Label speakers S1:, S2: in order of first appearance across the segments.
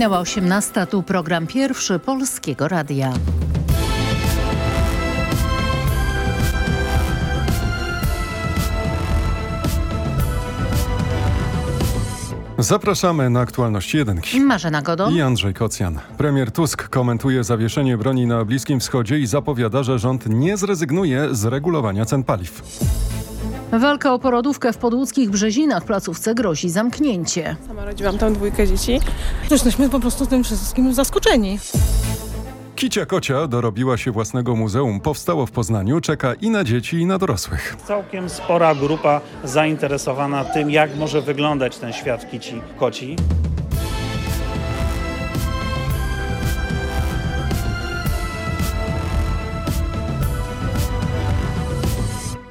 S1: Minęła 18. Tu program pierwszy Polskiego Radia.
S2: Zapraszamy na aktualności jedynki.
S1: Marzena Godon
S2: i Andrzej Kocjan. Premier Tusk komentuje zawieszenie broni na Bliskim Wschodzie i zapowiada, że rząd nie zrezygnuje z regulowania cen paliw.
S1: Walka o porodówkę w podłódzkich Brzezinach placówce grozi zamknięcie.
S3: Sama rodziłam tam dwójkę dzieci.
S4: Jesteśmy po prostu tym wszystkim zaskoczeni.
S2: Kicia Kocia dorobiła się własnego muzeum. Powstało w Poznaniu, czeka i na dzieci, i na dorosłych.
S5: Całkiem spora grupa zainteresowana tym, jak może wyglądać ten świat kici koci.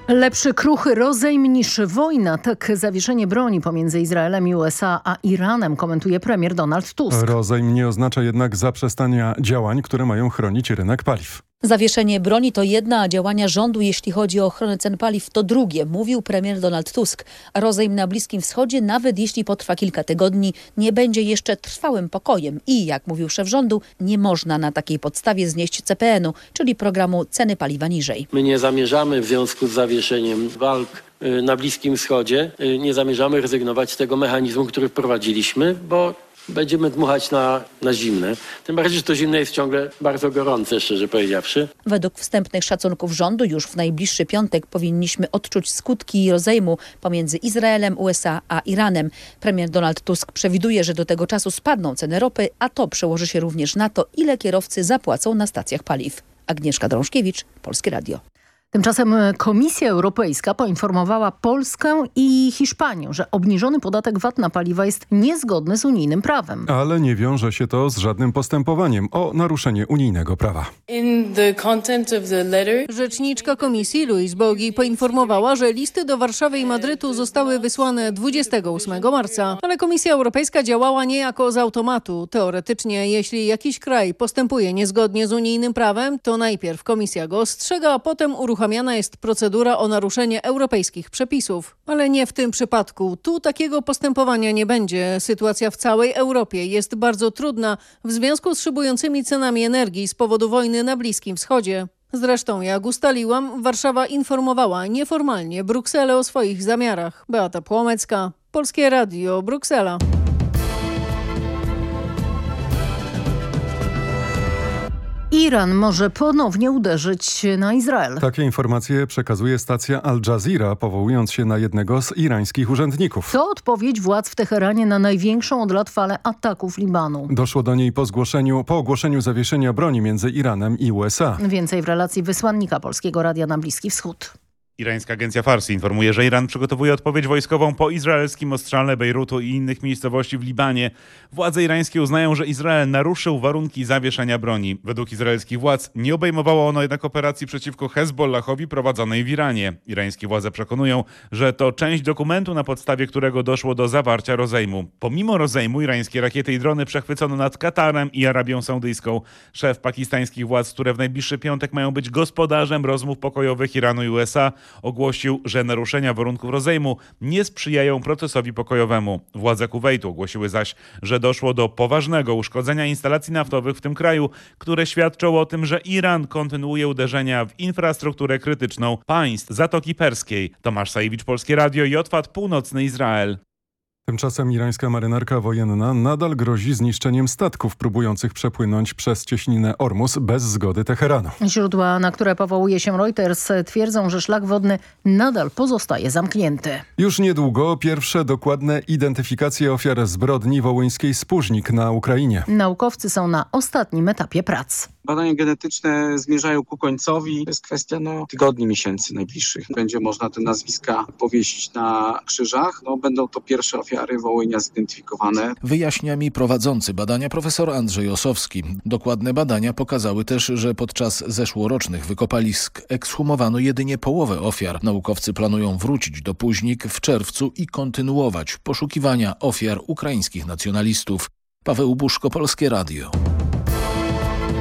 S1: Lepszy kruchy rozejm niż wojna. Tak zawieszenie broni pomiędzy Izraelem i USA a Iranem komentuje premier Donald Tusk.
S2: Rozejm nie oznacza jednak zaprzestania działań, które mają chronić rynek paliw.
S6: Zawieszenie broni to jedna, a działania rządu, jeśli chodzi o ochronę cen paliw, to drugie, mówił premier Donald Tusk. Rozejm na Bliskim Wschodzie, nawet jeśli potrwa kilka tygodni, nie będzie jeszcze trwałym pokojem i, jak mówił szef rządu, nie można na takiej podstawie znieść CPN-u, czyli programu ceny paliwa niżej.
S7: My nie zamierzamy w związku z zawieszeniem walk y, na Bliskim Wschodzie, y, nie zamierzamy rezygnować z tego mechanizmu, który wprowadziliśmy, bo będziemy dmuchać na, na zimne. Tym bardziej, że to zimne jest ciągle bardzo gorące, szczerze powiedziawszy.
S6: Według wstępnych szacunków rządu już w najbliższy piątek powinniśmy odczuć skutki rozejmu pomiędzy Izraelem, USA a Iranem. Premier Donald Tusk przewiduje, że do tego czasu spadną ceny ropy, a to przełoży się również na to, ile kierowcy zapłacą na stacjach paliw. Agnieszka Drążkiewicz, Polskie Radio.
S1: Tymczasem Komisja Europejska poinformowała Polskę i Hiszpanię, że obniżony podatek VAT na paliwa jest niezgodny z unijnym prawem.
S2: Ale nie wiąże się to z żadnym postępowaniem o naruszenie unijnego prawa.
S8: Rzeczniczka Komisji Louise Bogi poinformowała, że listy do Warszawy i Madrytu zostały wysłane 28 marca, ale Komisja Europejska działała niejako z automatu. Teoretycznie, jeśli jakiś kraj postępuje niezgodnie z unijnym prawem, to najpierw komisja go ostrzega, a potem uruchamia uruchamiana jest procedura o naruszenie europejskich przepisów. Ale nie w tym przypadku. Tu takiego postępowania nie będzie. Sytuacja w całej Europie jest bardzo trudna w związku z szybującymi cenami energii z powodu wojny na Bliskim Wschodzie. Zresztą, jak ustaliłam, Warszawa informowała nieformalnie Brukselę o swoich zamiarach. Beata Płomecka, Polskie Radio, Bruksela.
S1: Iran może ponownie uderzyć na Izrael.
S2: Takie informacje przekazuje stacja Al Jazeera, powołując się na jednego z irańskich urzędników.
S1: To odpowiedź władz w Teheranie na największą od lat falę ataków Libanu.
S2: Doszło do niej po, zgłoszeniu, po ogłoszeniu zawieszenia broni między Iranem i USA.
S1: Więcej w relacji wysłannika Polskiego Radia na Bliski Wschód.
S9: Irańska agencja Farsi informuje, że Iran przygotowuje odpowiedź wojskową po izraelskim ostrzale Bejrutu i innych miejscowości w Libanie. Władze irańskie uznają, że Izrael naruszył warunki zawieszenia broni. Według izraelskich władz nie obejmowało ono jednak operacji przeciwko Hezbollahowi prowadzonej w Iranie. Irańskie władze przekonują, że to część dokumentu, na podstawie którego doszło do zawarcia rozejmu. Pomimo rozejmu irańskie rakiety i drony przechwycono nad Katarem i Arabią Saudyjską. Szef pakistańskich władz, które w najbliższy piątek mają być gospodarzem rozmów pokojowych Iranu i USA, ogłosił, że naruszenia warunków rozejmu nie sprzyjają procesowi pokojowemu. Władze Kuwejtu ogłosiły zaś, że doszło do poważnego uszkodzenia instalacji naftowych w tym kraju, które świadczą o tym, że Iran kontynuuje uderzenia w infrastrukturę krytyczną państw Zatoki Perskiej. Tomasz Sajewicz, Polskie Radio Otwad Północny Izrael.
S2: Tymczasem irańska marynarka wojenna nadal grozi zniszczeniem statków próbujących przepłynąć przez cieśninę Ormus bez zgody Teheranu.
S1: Źródła, na które powołuje się Reuters twierdzą, że szlak wodny nadal pozostaje zamknięty.
S2: Już niedługo pierwsze dokładne identyfikacje ofiar zbrodni wołyńskiej Spóźnik na Ukrainie.
S1: Naukowcy są na ostatnim etapie prac.
S10: Badania genetyczne zmierzają ku końcowi. To jest kwestia no, tygodni, miesięcy najbliższych. Będzie można te nazwiska powiesić na krzyżach. No, będą to pierwsze ofiary Wołynia zidentyfikowane.
S11: Wyjaśnia mi prowadzący badania profesor Andrzej Osowski. Dokładne badania pokazały też, że podczas zeszłorocznych wykopalisk ekshumowano jedynie połowę ofiar. Naukowcy planują wrócić do Późnik w czerwcu i kontynuować poszukiwania ofiar ukraińskich nacjonalistów. Paweł Buszko, Polskie Radio.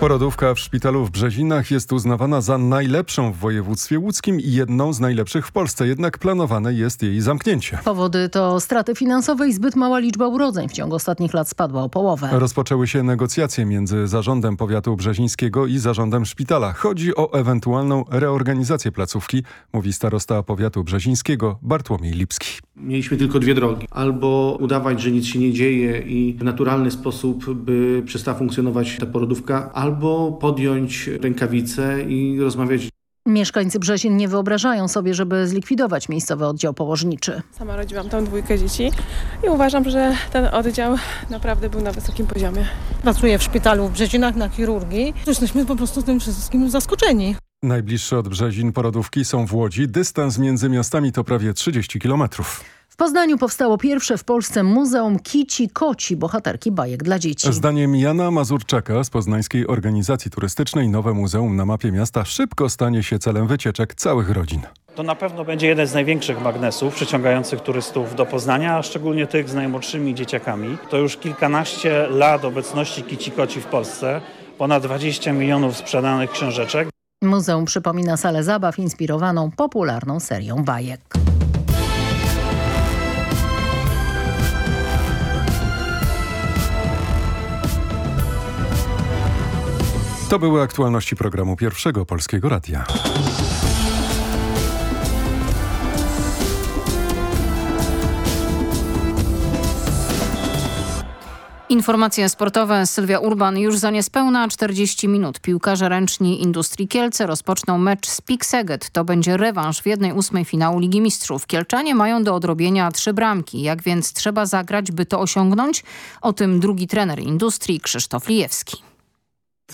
S2: Porodówka w szpitalu w Brzezinach jest uznawana za najlepszą w województwie łódzkim i jedną z najlepszych w Polsce, jednak planowane jest jej zamknięcie.
S1: Powody to straty finansowe i zbyt mała liczba urodzeń. W ciągu ostatnich lat spadła o połowę.
S2: Rozpoczęły się negocjacje między zarządem powiatu brzezińskiego i zarządem szpitala. Chodzi o ewentualną reorganizację placówki, mówi starosta powiatu brzezińskiego Bartłomiej Lipski.
S12: Mieliśmy tylko dwie drogi. Albo udawać, że nic się nie dzieje i w naturalny sposób by przestała funkcjonować ta porodówka, albo podjąć rękawice i rozmawiać
S1: Mieszkańcy Brzezin nie wyobrażają sobie, żeby zlikwidować miejscowy oddział położniczy.
S3: Sama rodziłam tam dwójkę dzieci i uważam, że ten oddział naprawdę był na wysokim poziomie.
S4: Pracuję w szpitalu w Brzezinach na chirurgii. Jesteśmy po prostu tym wszystkim zaskoczeni.
S2: Najbliższe od Brzezin porodówki są w Łodzi. Dystans między miastami to prawie 30 kilometrów.
S1: W Poznaniu powstało pierwsze w Polsce Muzeum Kici Koci, bohaterki bajek dla dzieci.
S2: Zdaniem Jana Mazurczaka z Poznańskiej Organizacji Turystycznej nowe muzeum na mapie miasta szybko stanie się celem wycieczek całych rodzin.
S5: To na pewno będzie jeden z największych magnesów przyciągających turystów do Poznania, a szczególnie tych z najmłodszymi dzieciakami. To już kilkanaście lat obecności Kici Koci w Polsce, ponad 20 milionów sprzedanych książeczek.
S1: Muzeum przypomina salę zabaw inspirowaną popularną serią bajek.
S2: To były aktualności programu Pierwszego Polskiego Radia.
S13: Informacje sportowe. Sylwia Urban już za niespełna 40 minut. Piłkarze ręczni Industrii Kielce rozpoczną mecz z Pikseget. To będzie rewanż w jednej ósmej finału Ligi Mistrzów. Kielczanie mają do odrobienia trzy bramki. Jak więc trzeba zagrać, by to osiągnąć? O tym drugi trener Industrii Krzysztof Lijewski.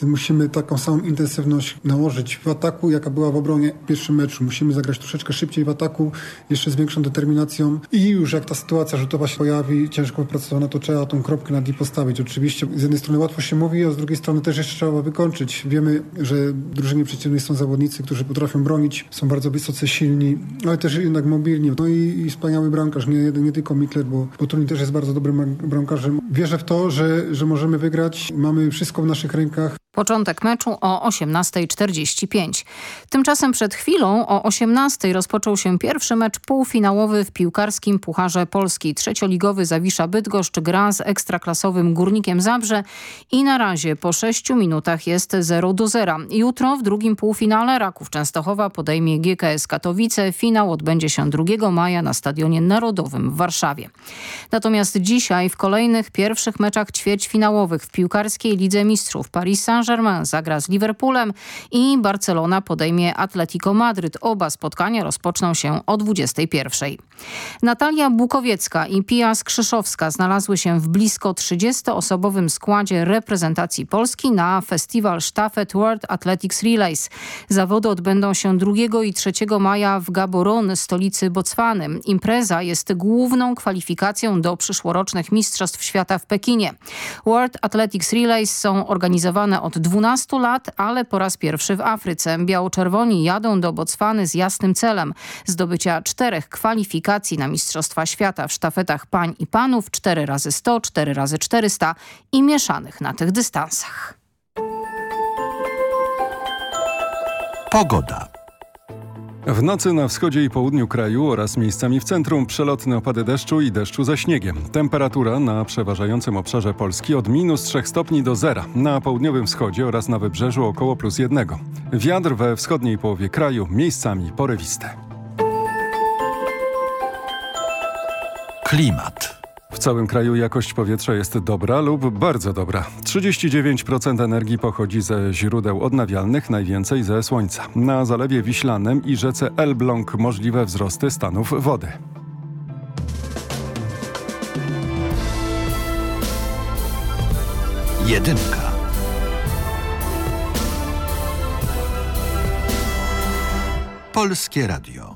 S14: Musimy taką samą intensywność nałożyć w ataku, jaka była w obronie w pierwszym meczu. Musimy zagrać troszeczkę szybciej w ataku, jeszcze z większą determinacją i już jak ta sytuacja rzutowa się pojawi, ciężko wypracowana, to trzeba tą kropkę nad i postawić. Oczywiście z jednej strony łatwo się mówi, a z drugiej strony też jeszcze trzeba wykończyć. Wiemy, że drużynie przeciwnej są zawodnicy, którzy potrafią bronić, są bardzo wysoce silni, ale też jednak mobilni. No i, i wspaniały bramkarz, nie, nie tylko Mikler, bo, bo też jest bardzo dobrym bramkarzem. Wierzę w to, że, że możemy wygrać. Mamy wszystko w naszych rękach.
S13: Początek meczu o 18.45. Tymczasem przed chwilą o 18.00 rozpoczął się pierwszy mecz półfinałowy w piłkarskim Pucharze Polski. Trzecioligowy Zawisza Bydgoszcz gra z ekstraklasowym Górnikiem Zabrze i na razie po 6 minutach jest 0 do 0. Jutro w drugim półfinale Raków Częstochowa podejmie GKS Katowice. Finał odbędzie się 2 maja na Stadionie Narodowym w Warszawie. Natomiast dzisiaj w kolejnych pierwszych meczach ćwierćfinałowych w piłkarskiej Lidze Mistrzów Paris Saint Saint-Germain zagra z Liverpoolem i Barcelona podejmie Atletico Madryt. Oba spotkania rozpoczną się o 21. Natalia Bukowiecka i Pia Skrzyszowska znalazły się w blisko 30-osobowym składzie reprezentacji Polski na festiwal Sztafet World Athletics Relays. Zawody odbędą się 2 i 3 maja w Gaborone, stolicy Botswany. Impreza jest główną kwalifikacją do przyszłorocznych Mistrzostw Świata w Pekinie. World Athletics Relays są organizowane od 12 lat, ale po raz pierwszy w Afryce. Biało-czerwoni jadą do Botswany z jasnym celem zdobycia czterech kwalifikacji na Mistrzostwa Świata w sztafetach pań i panów 4 razy 100 4 razy 400 i mieszanych na tych dystansach.
S15: Pogoda.
S2: W nocy na wschodzie i południu kraju oraz miejscami w centrum przelotne opady deszczu i deszczu ze śniegiem. Temperatura na przeważającym obszarze Polski od minus 3 stopni do zera. Na południowym wschodzie oraz na wybrzeżu około plus jednego. Wiatr we wschodniej połowie kraju miejscami porywiste.
S15: Klimat.
S2: W całym kraju jakość powietrza jest dobra lub bardzo dobra. 39% energii pochodzi ze źródeł odnawialnych, najwięcej ze słońca. Na Zalewie Wiślanym i rzece Elbląg możliwe wzrosty stanów wody.
S15: Jedynka. Polskie Radio.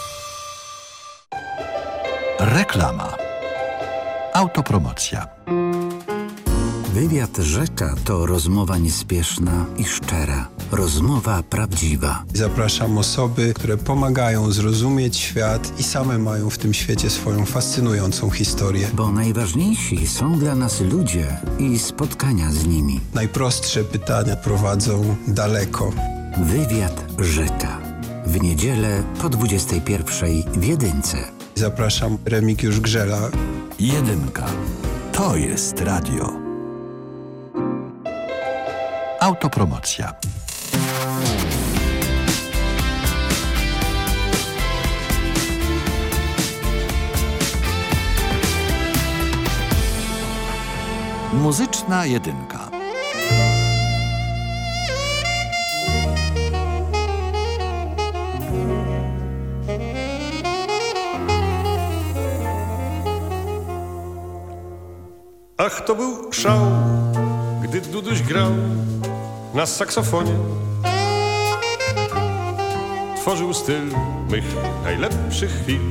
S15: Reklama. Autopromocja.
S16: Wywiad Rzeka to rozmowa niespieszna i szczera. Rozmowa prawdziwa.
S17: Zapraszam osoby, które pomagają zrozumieć świat i same mają w tym świecie swoją fascynującą historię.
S16: Bo najważniejsi są dla nas ludzie i spotkania z nimi.
S17: Najprostsze pytania prowadzą daleko.
S16: Wywiad Rzeka. W niedzielę po 21 w Jedynce.
S17: Zapraszam Remigiusz Grzela.
S15: Jedynka. To jest radio. Autopromocja. Muzyczna jedynka.
S18: Ach, to był szał, gdy Duduś grał na saksofonie. Tworzył styl mych najlepszych chwil,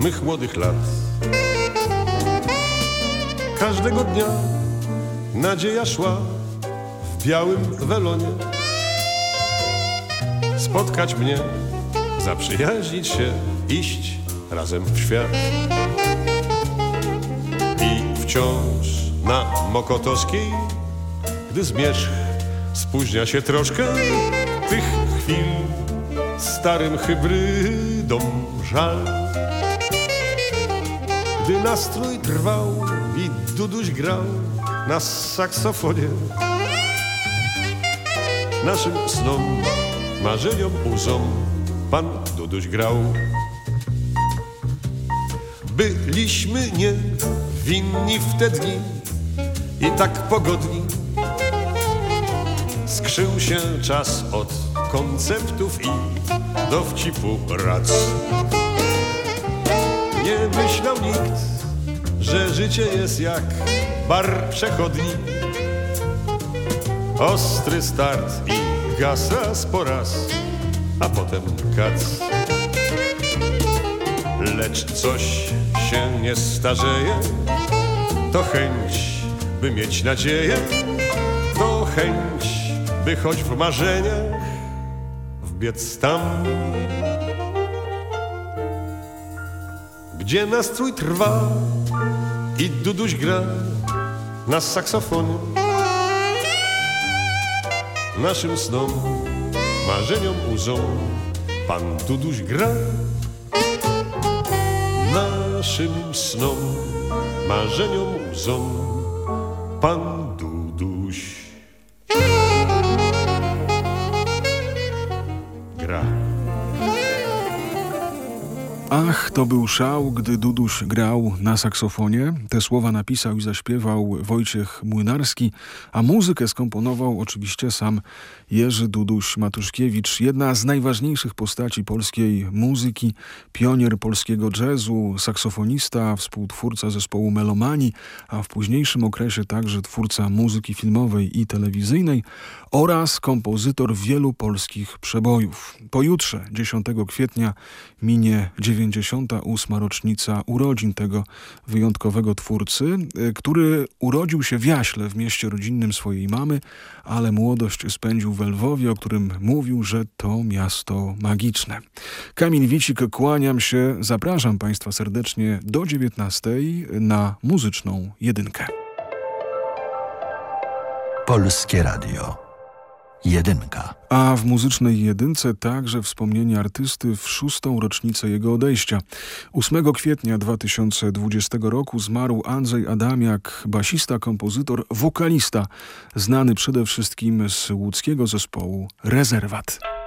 S18: mych młodych lat. Każdego dnia nadzieja szła w białym welonie. Spotkać mnie, zaprzyjaźnić się, iść razem w świat. Wciąż na Mokotowskiej, gdy zmierzch spóźnia się troszkę, tych chwil starym hybrydom żal. Gdy nastrój trwał i Duduś grał na saksofonie, naszym snom, marzeniom, łzom pan Duduś grał. Byliśmy nie winni w te dni i tak pogodni. Skrzył się czas od konceptów i dowcipu rac. Nie myślał nikt, że życie jest jak bar przechodni. Ostry start i gaz raz po raz, a potem kac. Lecz coś się nie starzeje, To chęć, by mieć nadzieję, to chęć, by choć w marzeniach wbiec tam, gdzie nastrój trwa i Duduś gra na saksofonie. Naszym snom, marzeniom łzą Pan Duduś gra Naszym snom, marzeniom łzą Pan Duduś
S19: Ach, to był szał, gdy Duduś grał na saksofonie. Te słowa napisał i zaśpiewał Wojciech Młynarski, a muzykę skomponował oczywiście sam Jerzy Duduś Matuszkiewicz, jedna z najważniejszych postaci polskiej muzyki, pionier polskiego jazzu, saksofonista, współtwórca zespołu Melomani, a w późniejszym okresie także twórca muzyki filmowej i telewizyjnej oraz kompozytor wielu polskich przebojów. Pojutrze, 10 kwietnia, minie 98. rocznica urodzin tego wyjątkowego twórcy, y, który urodził się w Jaśle, w mieście rodzinnym swojej mamy, ale młodość spędził w Lwowie, o którym mówił, że to miasto magiczne. Kamil Wicik, kłaniam się, zapraszam Państwa serdecznie do 19 na muzyczną jedynkę.
S15: Polskie Radio. Jedynka.
S19: A w muzycznej jedynce także wspomnienie artysty w szóstą rocznicę jego odejścia. 8 kwietnia 2020 roku zmarł Andrzej Adamiak, basista, kompozytor, wokalista, znany przede wszystkim z łódzkiego zespołu Rezerwat.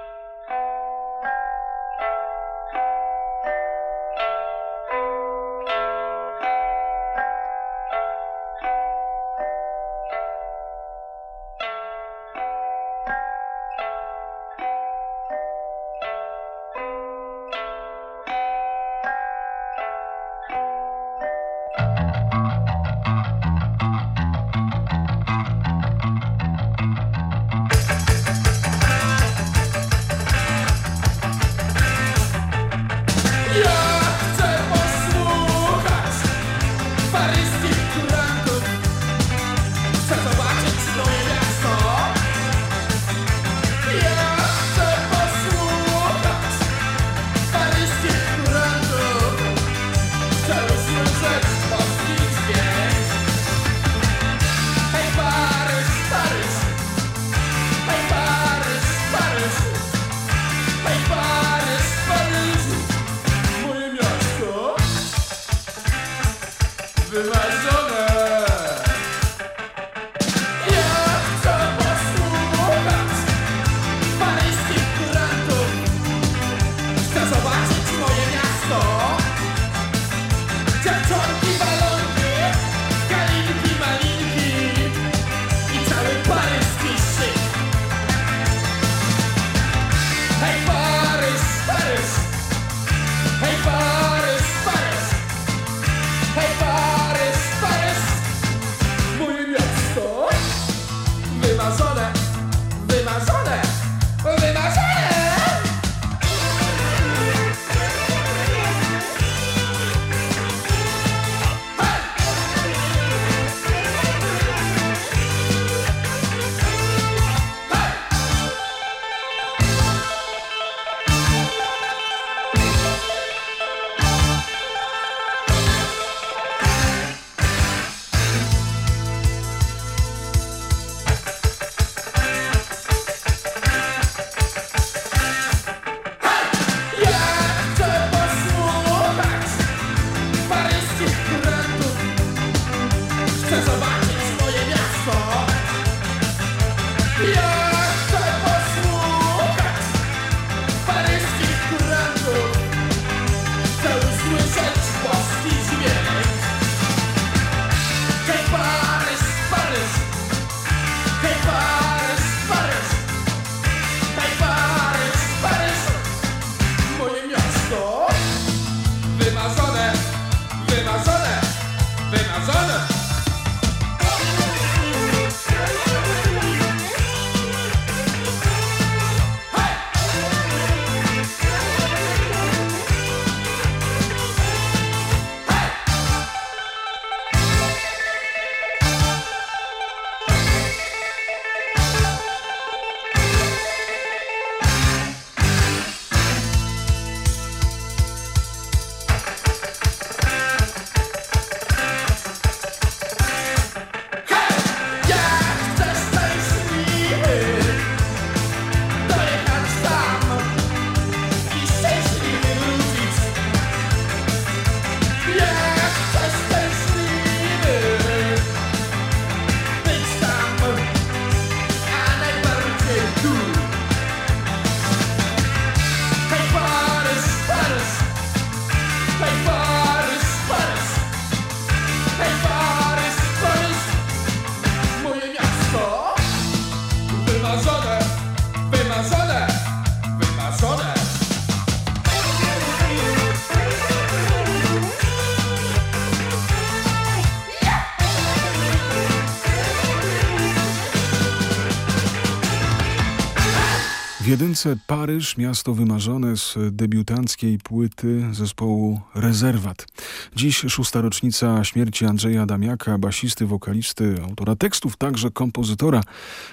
S19: Jedynce Paryż, miasto wymarzone z debiutanckiej płyty zespołu Rezerwat. Dziś szósta rocznica śmierci Andrzeja Adamiaka, basisty, wokalisty, autora tekstów, także kompozytora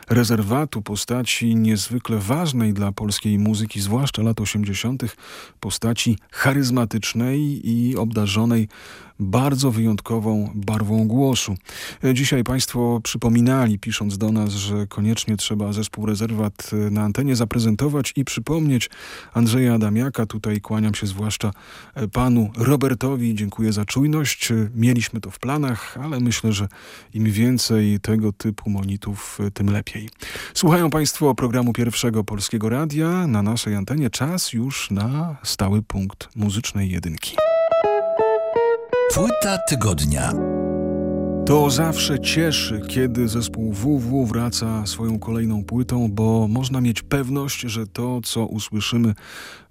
S19: Rezerwatu, postaci niezwykle ważnej dla polskiej muzyki, zwłaszcza lat 80., postaci charyzmatycznej i obdarzonej bardzo wyjątkową barwą głosu. Dzisiaj Państwo przypominali, pisząc do nas, że koniecznie trzeba zespół Rezerwat na antenie zaprezentować i przypomnieć Andrzeja Adamiaka. Tutaj kłaniam się zwłaszcza panu Robertowi. Dziękuję za czujność. Mieliśmy to w planach, ale myślę, że im więcej tego typu monitów, tym lepiej. Słuchają Państwo programu Pierwszego Polskiego Radia. Na naszej antenie czas już na stały punkt muzycznej jedynki.
S15: Płyta tygodnia.
S19: To zawsze cieszy, kiedy zespół WW wraca swoją kolejną płytą, bo można mieć pewność, że to, co usłyszymy,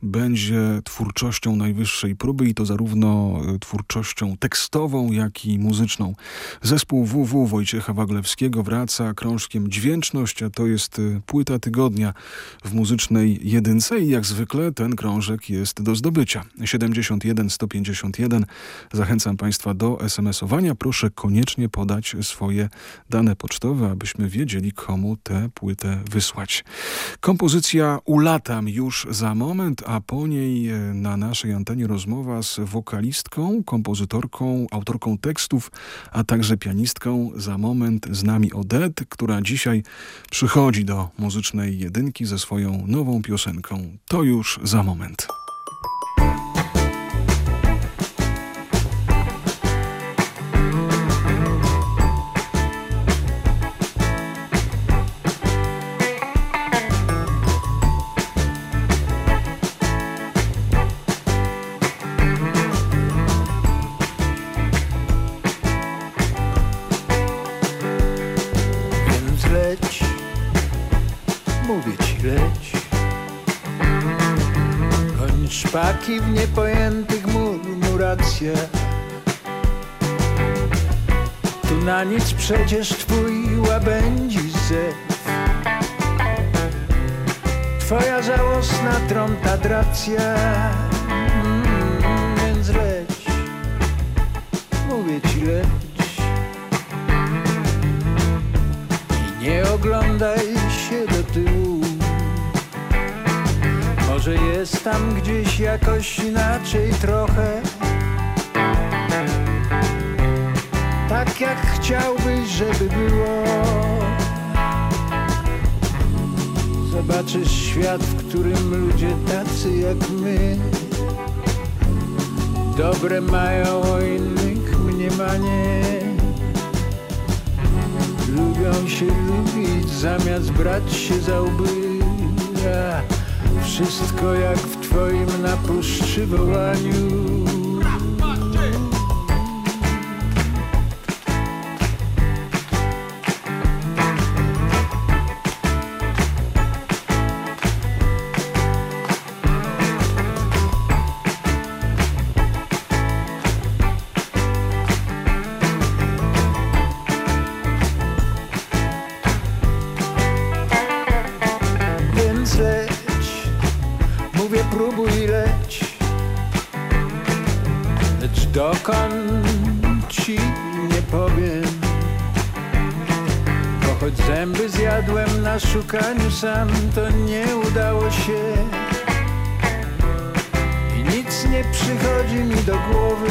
S19: będzie twórczością najwyższej próby i to zarówno e, twórczością tekstową, jak i muzyczną. Zespół WW Wojciecha Waglewskiego wraca krążkiem Dźwięczność, a to jest e, płyta tygodnia w muzycznej jedynce i jak zwykle ten krążek jest do zdobycia. 71 151. Zachęcam Państwa do SMS-owania. Proszę koniecznie podać swoje dane pocztowe, abyśmy wiedzieli, komu tę płytę wysłać. Kompozycja Ulatam już za moment, a po niej e, na naszej antenie rozmowa z wokalistką, kompozytorką, autorką tekstów, a także pianistką. Za moment z nami Odette, która dzisiaj przychodzi do muzycznej jedynki ze swoją nową piosenką. To już za moment.
S20: Szpaki w niepojętych murmuracjach. Tu na nic przecież twój łabędzi zew. Twoja żałosna trątadracja mm, jakoś inaczej trochę. Tak jak chciałbyś, żeby było. Zobaczysz świat, w którym ludzie tacy jak my. Dobre mają o innych mniemanie Lubią się lubić zamiast brać się za łby. Wszystko jak twoim na puszczy wołaniu dokąd ci nie powiem? Bo choć zęby zjadłem na szukaniu sam To nie udało się. I nic nie przychodzi mi do głowy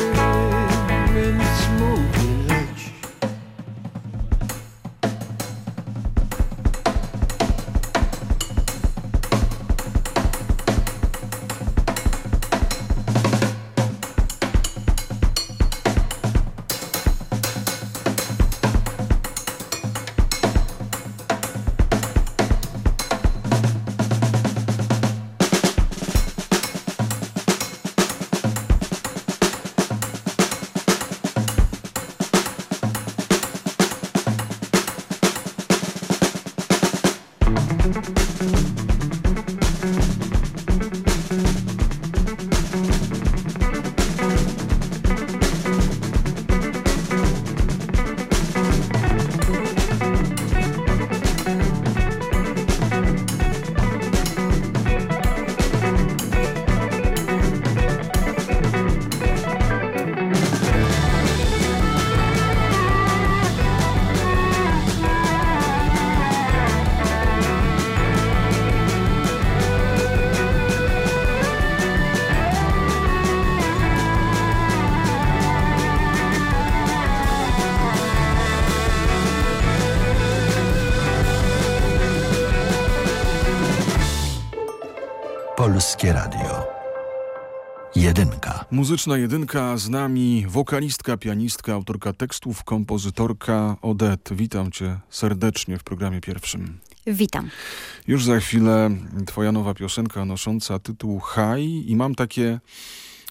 S15: Polskie Radio. Jedynka.
S19: Muzyczna jedynka z nami, wokalistka, pianistka, autorka tekstów, kompozytorka Odet. Witam cię serdecznie w programie pierwszym.
S21: Witam.
S19: Już za chwilę twoja nowa piosenka nosząca tytuł Haj i mam takie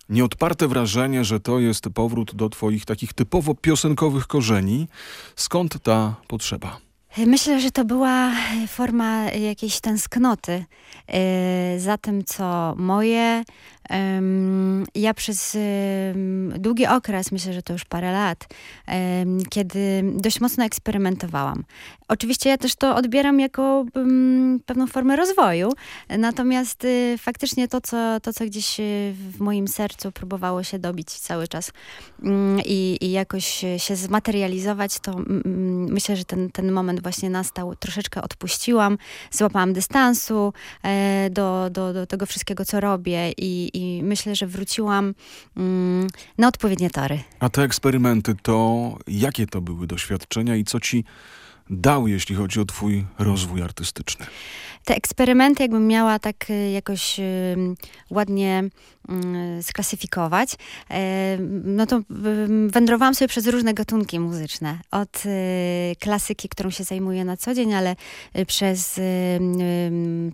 S19: nieodparte wrażenie, że to jest powrót do twoich takich typowo piosenkowych korzeni. Skąd ta potrzeba?
S21: Myślę, że to była forma jakiejś tęsknoty yy, za tym, co moje. Ja przez długi okres, myślę, że to już parę lat, kiedy dość mocno eksperymentowałam. Oczywiście ja też to odbieram jako pewną formę rozwoju, natomiast y, faktycznie to co, to, co gdzieś y, w moim sercu próbowało się dobić cały czas mm, i, i jakoś się zmaterializować, to myślę, że ten, ten moment właśnie nastał. Troszeczkę odpuściłam, złapałam dystansu e, do, do, do tego wszystkiego, co robię i, i myślę, że wróciłam mm, na odpowiednie tory.
S19: A te eksperymenty to jakie to były doświadczenia i co ci dał, jeśli chodzi o twój rozwój artystyczny?
S21: Te eksperymenty, jakbym miała tak y, jakoś ładnie mm, sklasyfikować, e, no to wędrowałam sobie przez różne gatunki muzyczne. Od y, klasyki, którą się zajmuję na co dzień, ale y, przez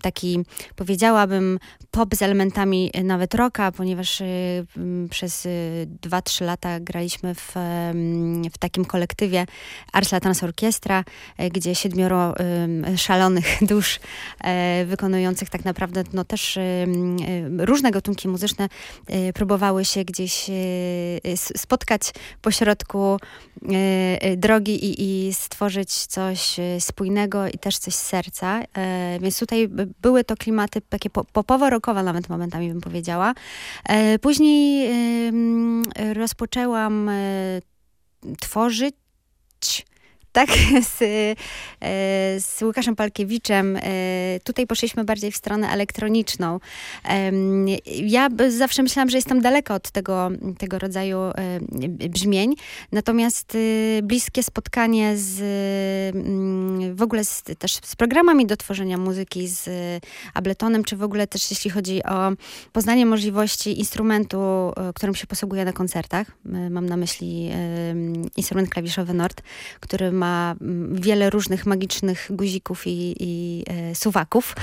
S21: taki, powiedziałabym, pop z elementami nawet rocka, ponieważ przez 2-3 lata graliśmy w, w takim kolektywie Ars Latans Orkiestra, gdzie siedmioro szalonych dusz wykonujących tak naprawdę no, też e, e, różne gatunki muzyczne próbowały się gdzieś spotkać pośrodku drogi i, i stworzyć coś spójnego i też coś z serca. Więc tutaj były to klimaty takie popowo-rockowe nawet momentami bym powiedziała. Później rozpoczęłam tworzyć tak, z, e, z Łukaszem Palkiewiczem. E, tutaj poszliśmy bardziej w stronę elektroniczną. Ja zawsze myślałam, że jestem daleko od tego, tego rodzaju e, brzmień, natomiast bliskie spotkanie z mm, w ogóle z, też z programami do tworzenia muzyki, z Abletonem, czy w ogóle też jeśli chodzi o poznanie możliwości instrumentu, którym się posługuję na koncertach. Mam na myśli instrument klawiszowy Nord, który ma mm, wiele różnych magicznych guzików i, i e, suwaków.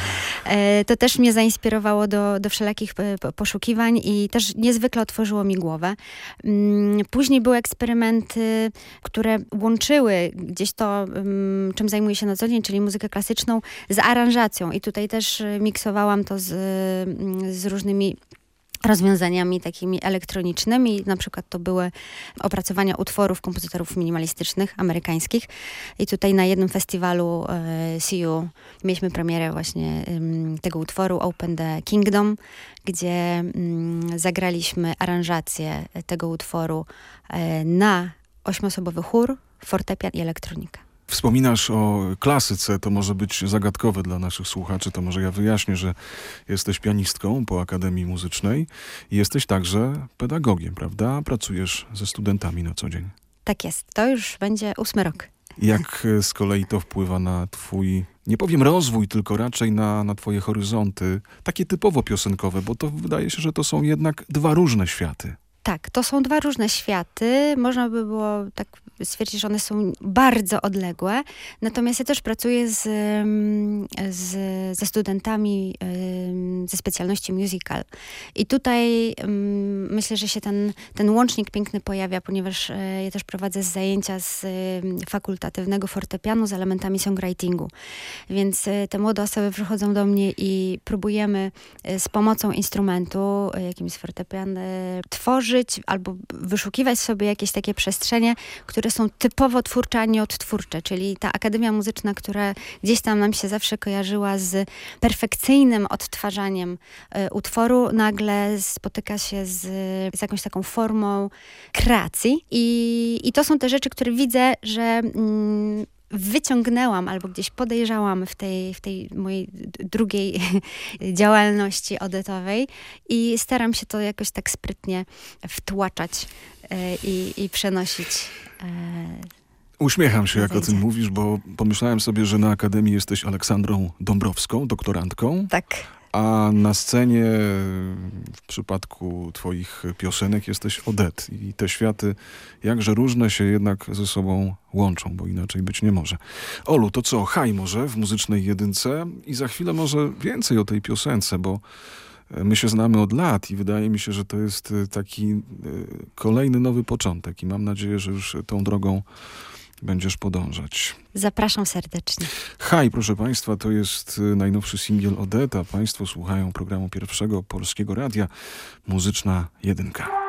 S21: E, to też mnie zainspirowało do, do wszelakich e, poszukiwań i też niezwykle otworzyło mi głowę. Mm, później były eksperymenty, które łączyły gdzieś to, mm, czym zajmuję się na co dzień, czyli muzykę klasyczną, z aranżacją. I tutaj też miksowałam to z, z różnymi rozwiązaniami takimi elektronicznymi. Na przykład to były opracowania utworów kompozytorów minimalistycznych amerykańskich. I tutaj na jednym festiwalu e, CU mieliśmy premierę właśnie tego utworu Open the Kingdom, gdzie zagraliśmy aranżację tego utworu e, na ośmiosobowy chór, fortepian i elektronikę.
S19: Wspominasz o klasyce, to może być zagadkowe dla naszych słuchaczy, to może ja wyjaśnię, że jesteś pianistką po Akademii Muzycznej i jesteś także pedagogiem, prawda? Pracujesz ze studentami na co dzień.
S21: Tak jest, to już będzie ósmy rok.
S19: Jak z kolei to wpływa na twój, nie powiem rozwój, tylko raczej na, na twoje horyzonty, takie typowo piosenkowe, bo to wydaje się, że to są jednak dwa różne światy.
S21: Tak, to są dwa różne światy. Można by było tak stwierdzić, że one są bardzo odległe. Natomiast ja też pracuję z, z, ze studentami ze specjalności musical. I tutaj myślę, że się ten, ten łącznik piękny pojawia, ponieważ e, ja też prowadzę zajęcia z fakultatywnego fortepianu z elementami songwritingu. Więc e, te młode osoby przychodzą do mnie i próbujemy e, z pomocą instrumentu, jakim jest fortepian, tworzyć albo wyszukiwać sobie jakieś takie przestrzenie, które są typowo twórcze, a nie odtwórcze, czyli ta Akademia Muzyczna, która gdzieś tam nam się zawsze kojarzyła z perfekcyjnym odtwarzaniem y, utworu, nagle spotyka się z, z jakąś taką formą kreacji. I, i to są te rzeczy, które widzę, że mm, wyciągnęłam albo gdzieś podejrzałam w tej, w tej mojej drugiej działalności odetowej i staram się to jakoś tak sprytnie wtłaczać e, i, i przenosić. E,
S19: Uśmiecham się, jak o tym mówisz, bo pomyślałem sobie, że na Akademii jesteś Aleksandrą Dąbrowską, doktorantką.
S21: Tak.
S15: A na scenie w przypadku twoich piosenek jesteś Odette. I te światy jakże różne się jednak ze sobą łączą, bo inaczej być nie może. Olu, to co, haj może w muzycznej jedynce? I za chwilę może więcej o tej piosence, bo my się znamy od lat i wydaje mi się, że to jest taki kolejny nowy początek. I mam nadzieję, że już tą drogą będziesz podążać.
S21: Zapraszam serdecznie.
S15: Haj, proszę Państwa, to jest y, najnowszy singiel Odeta. Państwo słuchają programu pierwszego Polskiego Radia Muzyczna Jedynka.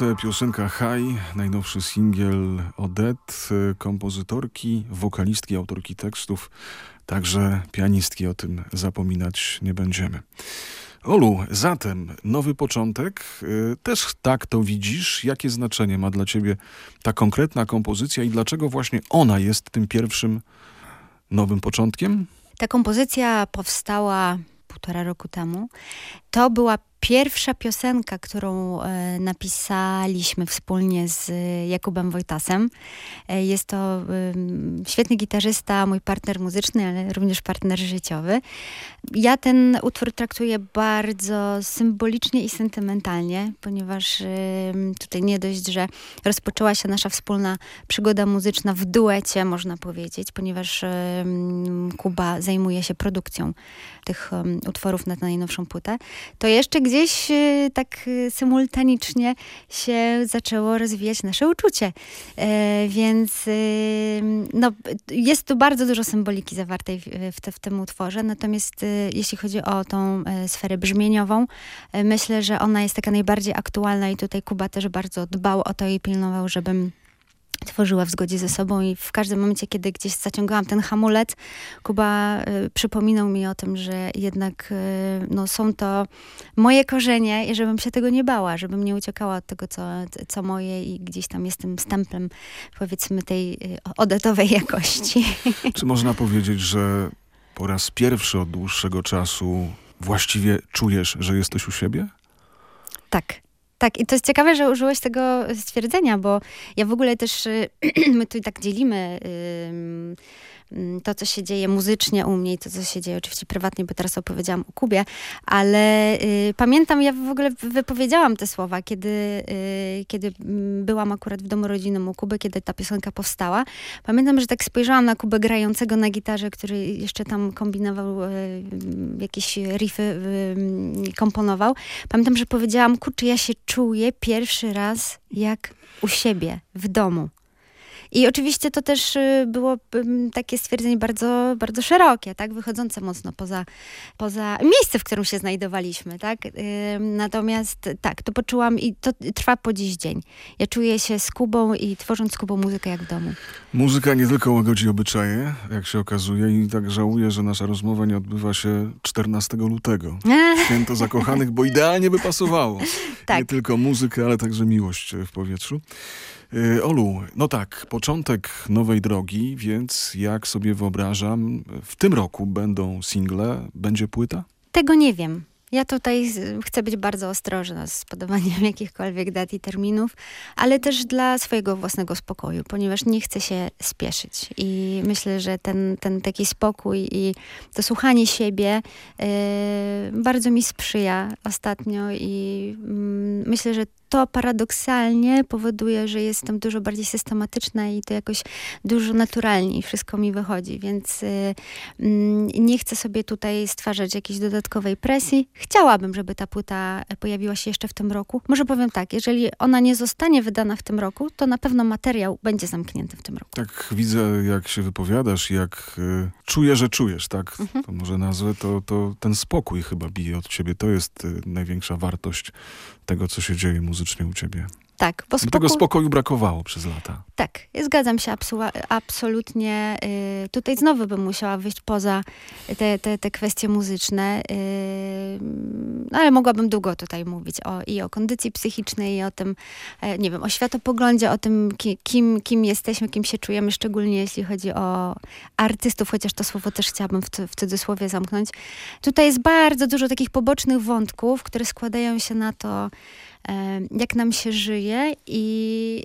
S15: Jedynce piosenka High, najnowszy singiel Odette, kompozytorki, wokalistki, autorki tekstów, także pianistki, o tym zapominać nie będziemy. Olu, zatem nowy początek, y, też tak to widzisz, jakie znaczenie ma dla ciebie ta konkretna kompozycja i dlaczego właśnie ona jest tym pierwszym nowym początkiem?
S21: Ta kompozycja powstała półtora roku temu. To była pierwsza piosenka, którą e, napisaliśmy wspólnie z Jakubem Wojtasem. E, jest to e, świetny gitarzysta, mój partner muzyczny, ale również partner życiowy. Ja ten utwór traktuję bardzo symbolicznie i sentymentalnie, ponieważ e, tutaj nie dość, że rozpoczęła się nasza wspólna przygoda muzyczna w duecie, można powiedzieć, ponieważ e, Kuba zajmuje się produkcją tych utworów na najnowszą płytę, to jeszcze gdzieś y, tak y, symultanicznie się zaczęło rozwijać nasze uczucie. E, więc y, no, jest tu bardzo dużo symboliki zawartej w, te, w tym utworze, natomiast jeśli chodzi o tą e, sferę brzmieniową, e, myślę, że ona jest taka najbardziej aktualna i tutaj Kuba też bardzo dbał o to i pilnował, żebym tworzyła w zgodzie ze sobą i w każdym momencie, kiedy gdzieś zaciągałam ten hamulec, Kuba y, przypominał mi o tym, że jednak y, no, są to moje korzenie i żebym się tego nie bała, żebym nie uciekała od tego, co, co moje i gdzieś tam jestem stemplem, powiedzmy, tej y, odetowej jakości.
S19: Czy można powiedzieć, że po raz pierwszy od dłuższego czasu właściwie czujesz, że jesteś u siebie?
S21: Tak. Tak, i to jest ciekawe, że użyłeś tego stwierdzenia, bo ja w ogóle też, y, my tu tak dzielimy Mm, to, co się dzieje muzycznie u mnie i to, co się dzieje oczywiście prywatnie, bo teraz opowiedziałam o Kubie, ale y, pamiętam, ja w ogóle wypowiedziałam te słowa, kiedy, y, kiedy mm, byłam akurat w domu rodzinnym u Kuby, kiedy ta piosenka powstała. Pamiętam, że tak spojrzałam na Kubę grającego na gitarze, który jeszcze tam kombinował y, jakieś riffy, y, komponował. Pamiętam, że powiedziałam, kurczę, ja się czuję pierwszy raz jak u siebie, w domu. I oczywiście to też y, było takie stwierdzenie bardzo, bardzo szerokie, tak? wychodzące mocno poza, poza miejsce, w którym się znajdowaliśmy. Tak? Natomiast tak, to poczułam i to trwa po dziś dzień. Ja czuję się z Kubą i tworząc z Kubą muzykę jak w domu.
S19: Muzyka nie tylko łagodzi obyczaje, jak się okazuje i tak żałuję, że nasza rozmowa nie odbywa się 14 lutego. Święto zakochanych, bo idealnie by pasowało. tak. Nie tylko muzykę, ale także miłość w powietrzu. Y, Olu, no tak, początek nowej drogi, więc jak sobie wyobrażam, w tym roku będą single, będzie płyta?
S21: Tego nie wiem. Ja tutaj chcę być bardzo ostrożna z podawaniem jakichkolwiek dat i terminów, ale też dla swojego własnego spokoju, ponieważ nie chcę się spieszyć. I myślę, że ten, ten taki spokój i to słuchanie siebie yy, bardzo mi sprzyja ostatnio i yy, myślę, że to paradoksalnie powoduje, że jestem dużo bardziej systematyczna i to jakoś dużo naturalniej wszystko mi wychodzi, więc y, mm, nie chcę sobie tutaj stwarzać jakiejś dodatkowej presji. Chciałabym, żeby ta płyta pojawiła się jeszcze w tym roku. Może powiem tak, jeżeli ona nie zostanie wydana w tym roku, to na pewno materiał będzie zamknięty w tym roku.
S19: Tak widzę, jak się wypowiadasz, jak y, czuję, że czujesz, tak? Mhm. To może nazwę, to, to ten spokój chyba bije od ciebie. To jest y, największa wartość tego, co się dzieje muzycznie u ciebie.
S21: Tak,
S19: bo spoko... Tego spokoju brakowało przez lata.
S21: Tak, zgadzam się absolutnie. Y, tutaj znowu bym musiała wyjść poza te, te, te kwestie muzyczne, y, ale mogłabym długo tutaj mówić o, i o kondycji psychicznej, i o tym, e, nie wiem, o światopoglądzie, o tym, kim, kim jesteśmy, kim się czujemy, szczególnie jeśli chodzi o artystów, chociaż to słowo też chciałabym w, w cudzysłowie zamknąć. Tutaj jest bardzo dużo takich pobocznych wątków, które składają się na to, jak nam się żyje i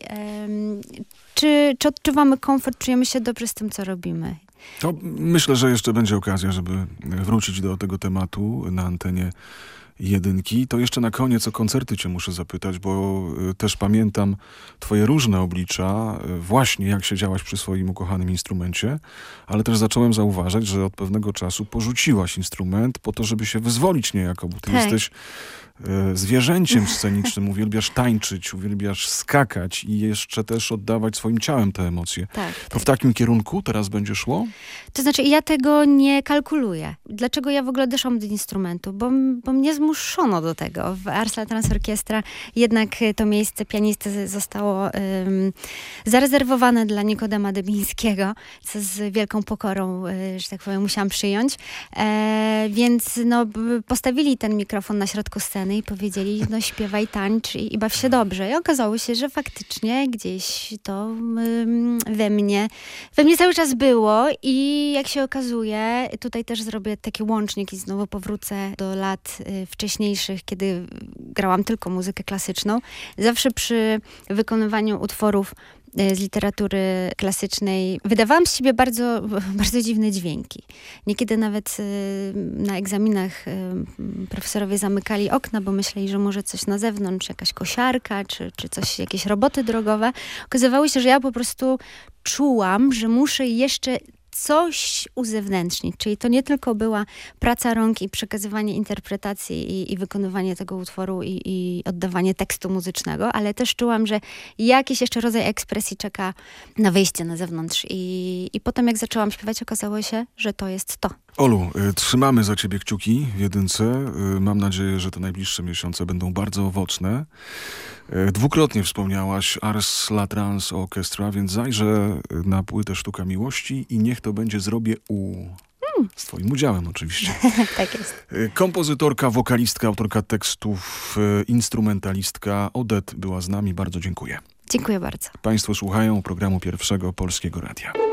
S21: czy, czy odczuwamy komfort, czujemy się dobrze z tym, co robimy.
S19: To myślę, że jeszcze będzie okazja, żeby wrócić do tego tematu na antenie jedynki. To jeszcze na koniec o koncerty cię muszę zapytać, bo y, też pamiętam twoje różne oblicza, y, właśnie jak siedziałaś przy swoim ukochanym instrumencie, ale też zacząłem zauważać, że od pewnego czasu porzuciłaś instrument po to, żeby się wyzwolić niejako, bo ty tak. jesteś zwierzęciem scenicznym, uwielbiasz tańczyć, uwielbiasz skakać i jeszcze też oddawać swoim ciałem te emocje. Tak, to tak. w takim kierunku teraz będzie szło?
S21: To znaczy, ja tego nie kalkuluję. Dlaczego ja w ogóle doszłam do instrumentu? Bo, bo mnie zmuszono do tego. W Arsla Trans Orkiestra jednak to miejsce pianisty zostało um, zarezerwowane dla Nikodema Debińskiego, co z wielką pokorą, y, że tak powiem, musiałam przyjąć. E, więc no, postawili ten mikrofon na środku sceny sceny i powiedzieli, no śpiewaj, tańcz i, i baw się dobrze. I okazało się, że faktycznie gdzieś to we mnie, we mnie cały czas było i jak się okazuje, tutaj też zrobię taki łącznik i znowu powrócę do lat y, wcześniejszych, kiedy grałam tylko muzykę klasyczną. Zawsze przy wykonywaniu utworów z literatury klasycznej wydawałam z siebie bardzo, bardzo dziwne dźwięki. Niekiedy nawet e, na egzaminach e, profesorowie zamykali okna, bo myśleli, że może coś na zewnątrz, jakaś kosiarka, czy, czy coś, jakieś roboty drogowe. Okazywało się, że ja po prostu czułam, że muszę jeszcze coś uzewnętrznić. Czyli to nie tylko była praca rąk i przekazywanie interpretacji i, i wykonywanie tego utworu i, i oddawanie tekstu muzycznego, ale też czułam, że jakiś jeszcze rodzaj ekspresji czeka na wyjście na zewnątrz. I, i potem jak zaczęłam śpiewać, okazało się, że to jest to.
S19: Olu, y, trzymamy za ciebie kciuki w jedynce. Y, Mam nadzieję, że te najbliższe miesiące będą bardzo owocne. Y, Dwukrotnie wspomniałaś Ars La Trans Orchestra, więc zajrzę na płytę Sztuka Miłości i niech to będzie Zrobię U. Z twoim udziałem oczywiście.
S21: tak jest.
S19: Kompozytorka, wokalistka, autorka tekstów, instrumentalistka Odet była z nami. Bardzo dziękuję.
S21: Dziękuję bardzo.
S19: Państwo słuchają programu Pierwszego Polskiego Radia.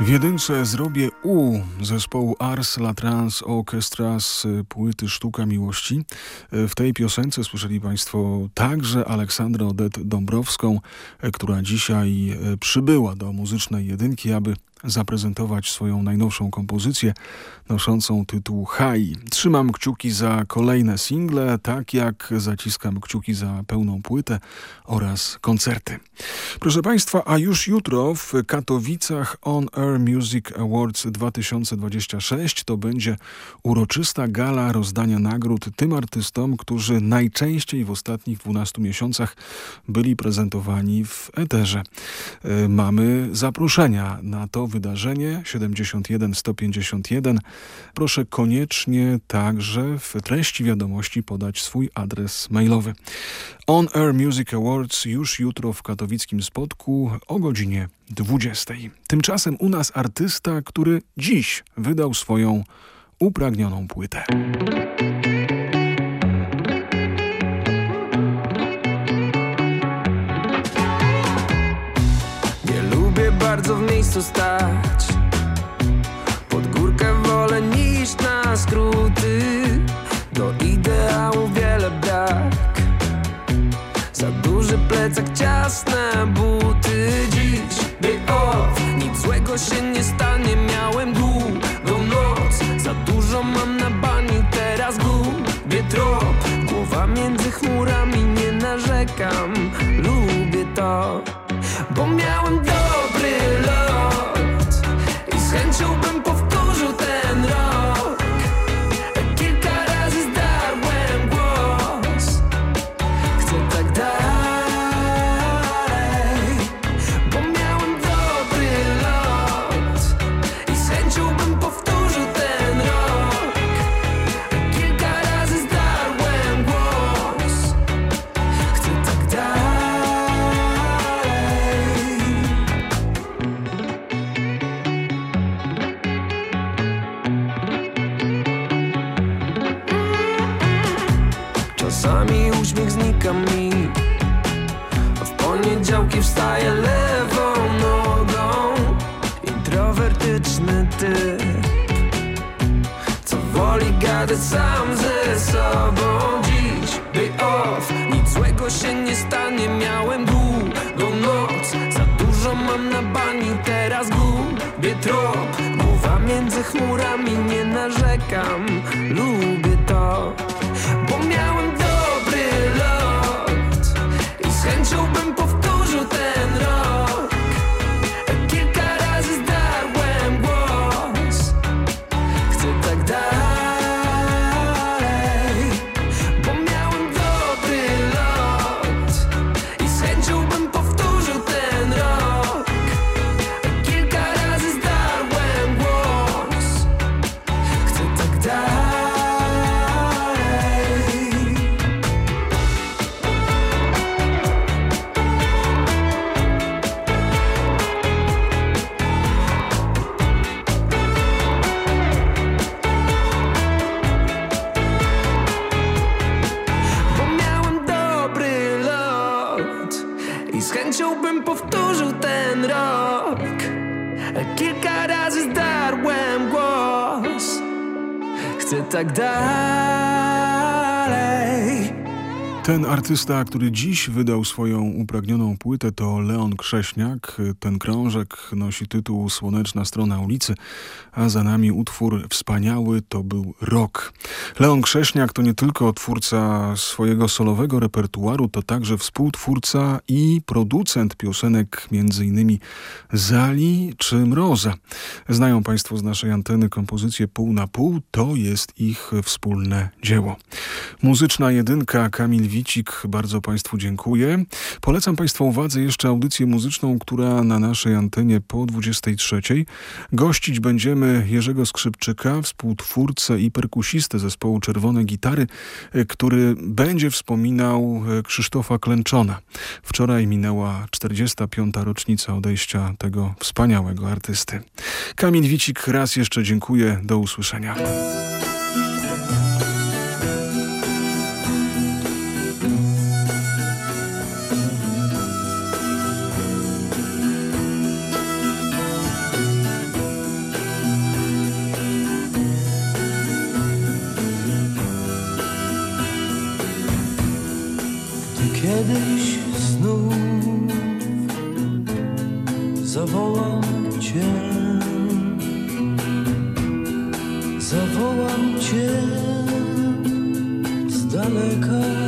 S19: W jedynce zrobię U zespołu Ars La Trans Orchestra z płyty Sztuka Miłości. W tej piosence słyszeli Państwo także Aleksandrę Odet Dąbrowską, która dzisiaj przybyła do muzycznej jedynki, aby zaprezentować swoją najnowszą kompozycję noszącą tytuł High. Trzymam kciuki za kolejne single, tak jak zaciskam kciuki za pełną płytę oraz koncerty. Proszę Państwa, a już jutro w Katowicach On Air Music Awards 2026 to będzie uroczysta gala rozdania nagród tym artystom, którzy najczęściej w ostatnich 12 miesiącach byli prezentowani w eterze. E, mamy zaproszenia na to wydarzenie 71 151. Proszę koniecznie także w treści wiadomości podać swój adres mailowy. On Air Music Awards już jutro w katowickim spotku o godzinie 20. Tymczasem u nas artysta, który dziś wydał swoją upragnioną płytę.
S22: Bardzo w miejscu stać. Pod górkę wolę niż na skróty. Do ideału wiele brak. Za duży plecak, ciasne buty. Dziś day off, nic złego się nie stanie. Miałem długą noc, za dużo mam na bani Teraz gubię trop, głowa między chmurami Nie narzekam, lubię to Chcę tak dalej Ten
S19: artysta, który dziś wydał swoją upragnioną płytę to Leon Krześniak. Ten krążek nosi tytuł Słoneczna strona ulicy, a za nami utwór wspaniały to był Rok. Leon Krześniak to nie tylko twórca swojego solowego repertuaru, to także współtwórca i producent piosenek m.in. Zali czy Mroza. Znają Państwo z naszej anteny kompozycję Pół na Pół, to jest ich wspólne dzieło. Muzyczna jedynka Kamil Wicik, bardzo Państwu dziękuję. Polecam Państwa uwadze jeszcze audycję muzyczną, która na naszej antenie po 23. Gościć będziemy Jerzego Skrzypczyka, współtwórcę i perkusistę zespołu Czerwone Gitary, który będzie wspominał e, Krzysztofa Klęczona. Wczoraj minęła 45. rocznica odejścia tego wspaniałego artysty. Kamil Wicik, raz jeszcze dziękuję. Do usłyszenia.
S23: Zawołam Cię z daleka.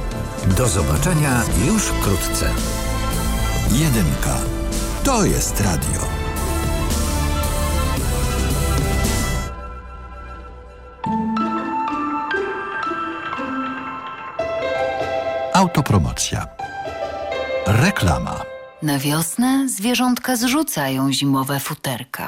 S16: Do zobaczenia już wkrótce.
S15: Jedynka. To jest radio. Autopromocja. Reklama.
S24: Na wiosnę zwierzątka zrzucają zimowe futerka.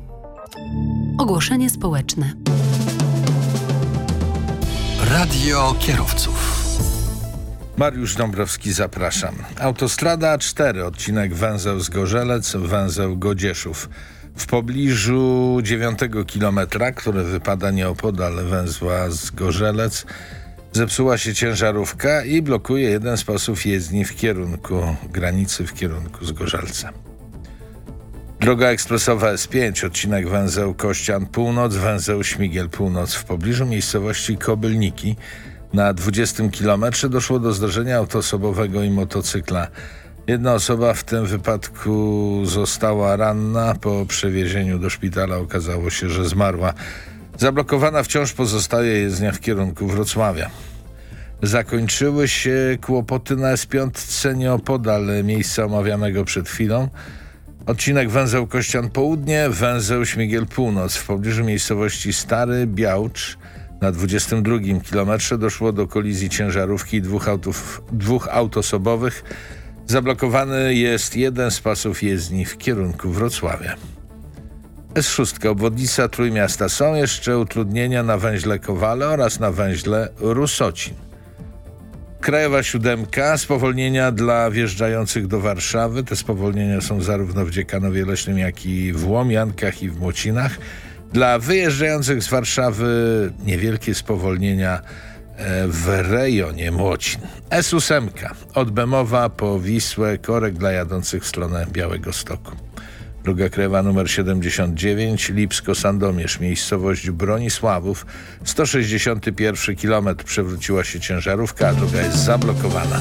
S25: Ogłoszenie społeczne.
S15: Radio kierowców.
S26: Mariusz Dąbrowski, zapraszam. Autostrada A4, odcinek węzeł Zgorzelec, węzeł Godzieszów. W pobliżu 9 kilometra, który wypada nieopodal węzła Zgorzelec, zepsuła się ciężarówka i blokuje jeden z pasów jezdni w kierunku granicy, w kierunku Zgorzelca. Droga ekspresowa S5, odcinek węzeł Kościan Północ, węzeł Śmigiel Północ. W pobliżu miejscowości Kobylniki na 20 kilometrze doszło do zdarzenia autoosobowego i motocykla. Jedna osoba w tym wypadku została ranna. Po przewiezieniu do szpitala okazało się, że zmarła. Zablokowana wciąż pozostaje jezdnia w kierunku Wrocławia. Zakończyły się kłopoty na S5 nieopodal miejsca omawianego przed chwilą. Odcinek węzeł Kościan Południe, węzeł Śmigiel Północ. W pobliżu miejscowości Stary Białcz na 22 kilometrze doszło do kolizji ciężarówki dwóch, autów, dwóch autosobowych. Zablokowany jest jeden z pasów jezdni w kierunku Wrocławia. S6, obwodnica Trójmiasta. Są jeszcze utrudnienia na węźle Kowale oraz na węźle Rusocin. Krajowa siódemka, spowolnienia dla wjeżdżających do Warszawy. Te spowolnienia są zarówno w Dziekanowie Leśnym, jak i w Łomiankach i w Młocinach. Dla wyjeżdżających z Warszawy niewielkie spowolnienia w rejonie Młocin. S8, od Bemowa po Wisłę, korek dla jadących w stronę Białego Stoku. Druga krajowa numer 79, Lipsko-Sandomierz, miejscowość Bronisławów. 161 km przewróciła się ciężarówka, a druga jest zablokowana.